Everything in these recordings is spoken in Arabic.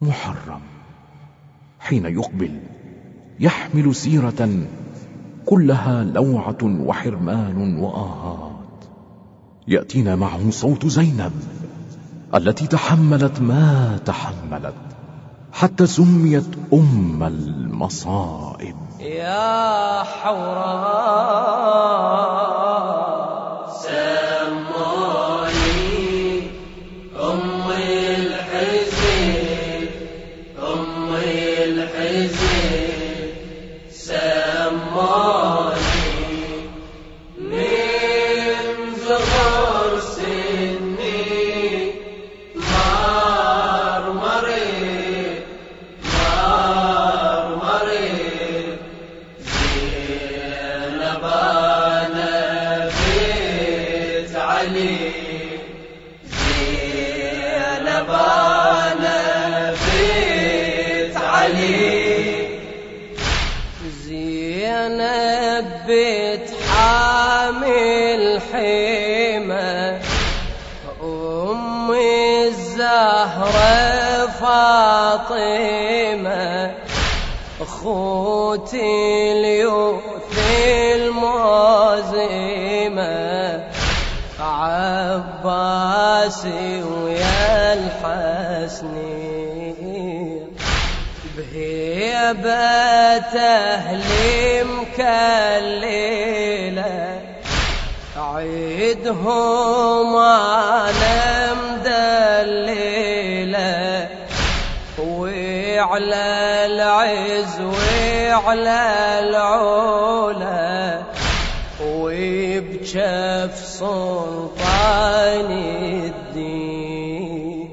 محرم. حين يقبل يحمل سيرة كلها لوعة وحرمان وآهات. يأتينا معه صوت زينب التي تحملت ما تحملت حتى سميت أم المصائب. يا حوراء حامل حيمة أم الزهرة فاطمة أخوتي اليوث الموزمة عباسي ويا الحسنين. بهيبة أهلي مكللة عيدهم أنا مدللة وعلى العز وعلى العلا. وبجف سلطان الدين.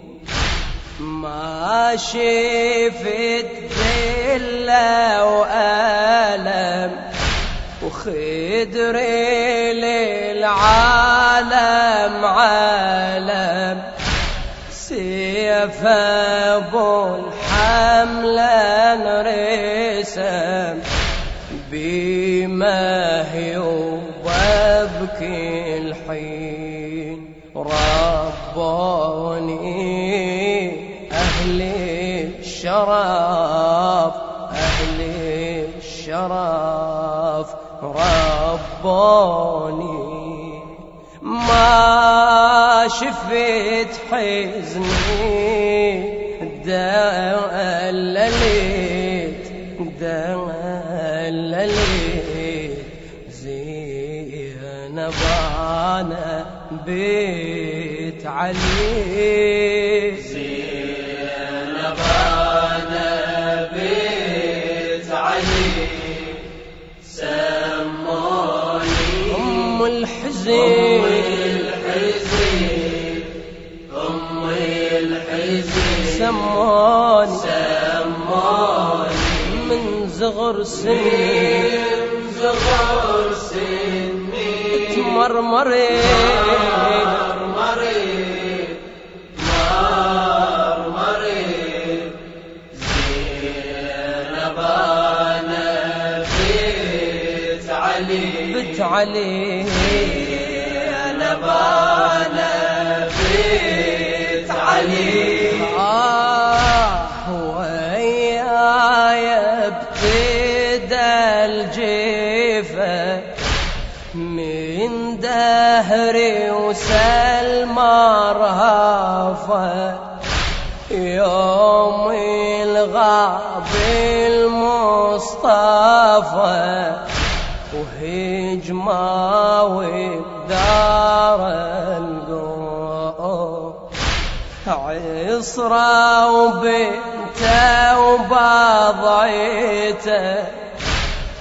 ما شفت ذلة وألم وخدري للعالم عالم سيف ابو الحملة انرسم بما ربوني ما شفت حزني دللت دللت زينب أنا بيت علي. أم الحزن الحزن أم الحزن سموني سموني من زغر سنين من صغر سني تمرمري علي بت علي يوم الغاب المصطفى وهجمة ودار القوم عصرة وبنته وبضعيته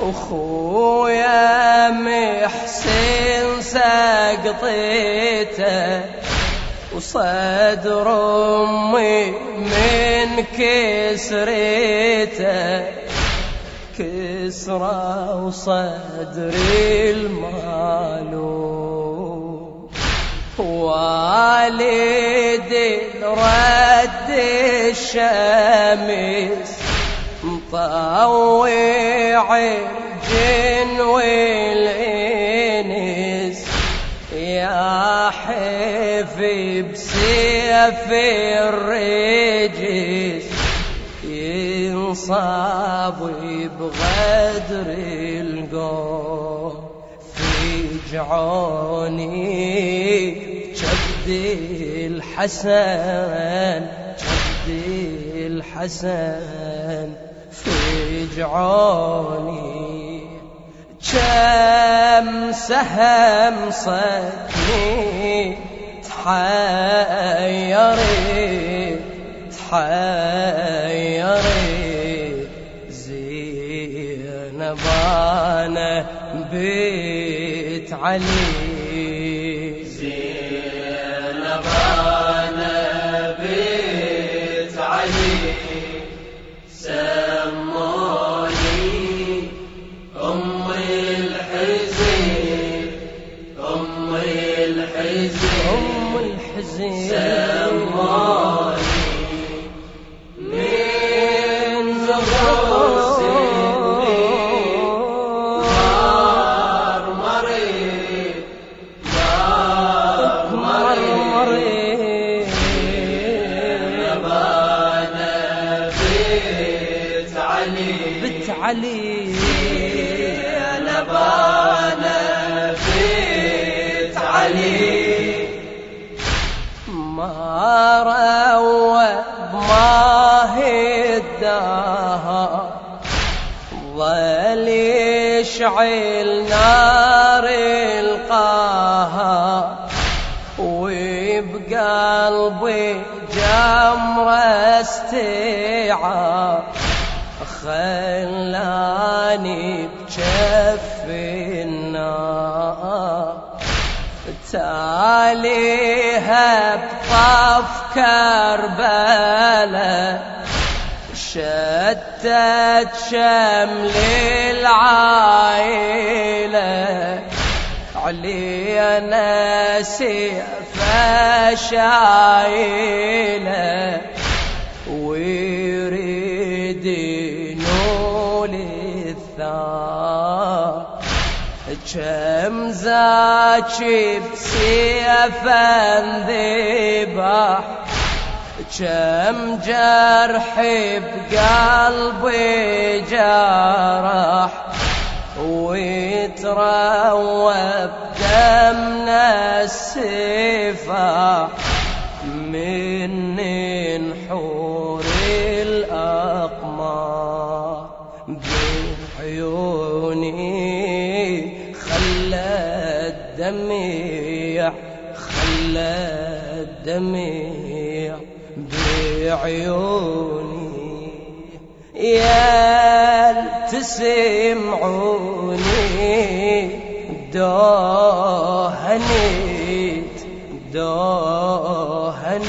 أخويا محسن سقطيته وصدر أمي من كسريته كسرى وصدري المعلوم والدي رد الشمس مطوع الجن والإنس. بسيف الرجس ينصاب بغدر القوم في جعوني جد الحسن جد الحسن في جعوني. كم سهم صدني تحيري تحيري زينب أنا بيت علي. بيت علي ما روى ما هداها ظل يشعل نار القاها وبقلبي جمرة استيعاب. خلاني بجف تاليها بطف كربلاء شتت شمل العائلة علينا سيف شايلة كم زاكي بسيفا ذبح كم جرح بقلبي جرح ويتروى الدميع خلى الدميع بعيوني. يا تسمعوني دوهنيت دوهنيت.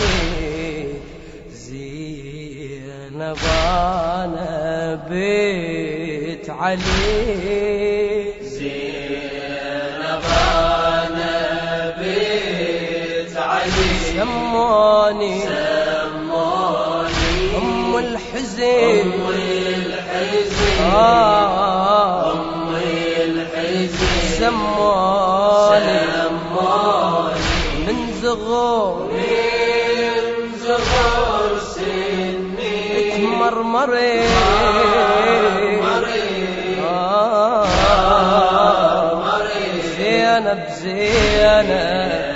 زينب أنا بيت علي. سموني سموني أم الحزين أم الحزين آه. أم الحزين سموني سموني من زغور من زهور سني. تمرمري مريض آه. زينب زينب.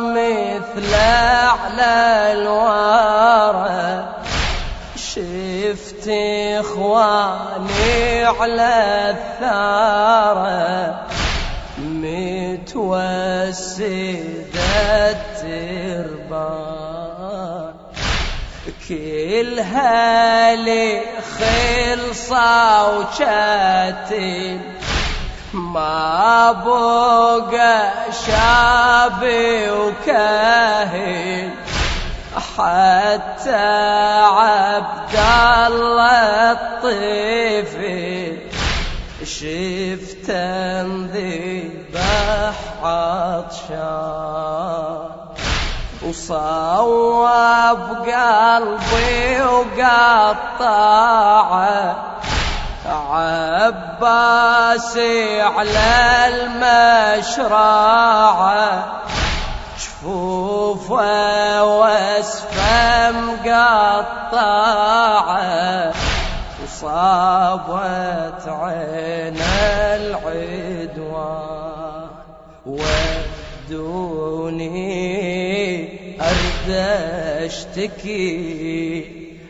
مثل على الواره شفت إخواني على الثاره متوسدة تربان كلها لي خلصة وشاتل ما بقى شابي وكاهل حتى عبد الله الطفل شفت انذبح عطشان. وصوب قلبي وقطعه. عباسي على المشرعة جفوفه واسفه مقطعه وصابت عين العدوان. ودوني أرد أشتكي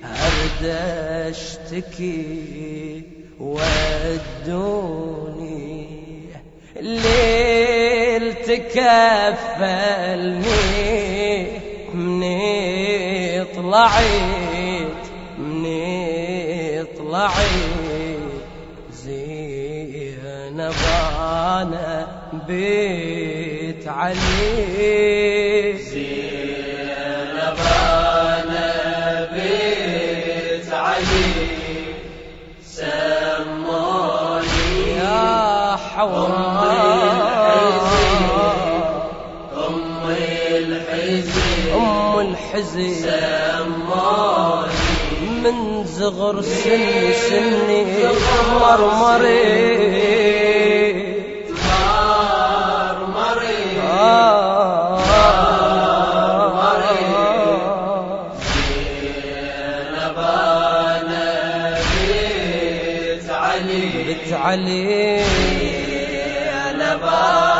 أرد أشتكي. ودوني الليل تكفلني مني طلعت مني طلعت زينب أنا بيت علي. حوار أم الحزن ام الحزن سموني من زغر سن سني مرمري مرمري بيت علي. Allah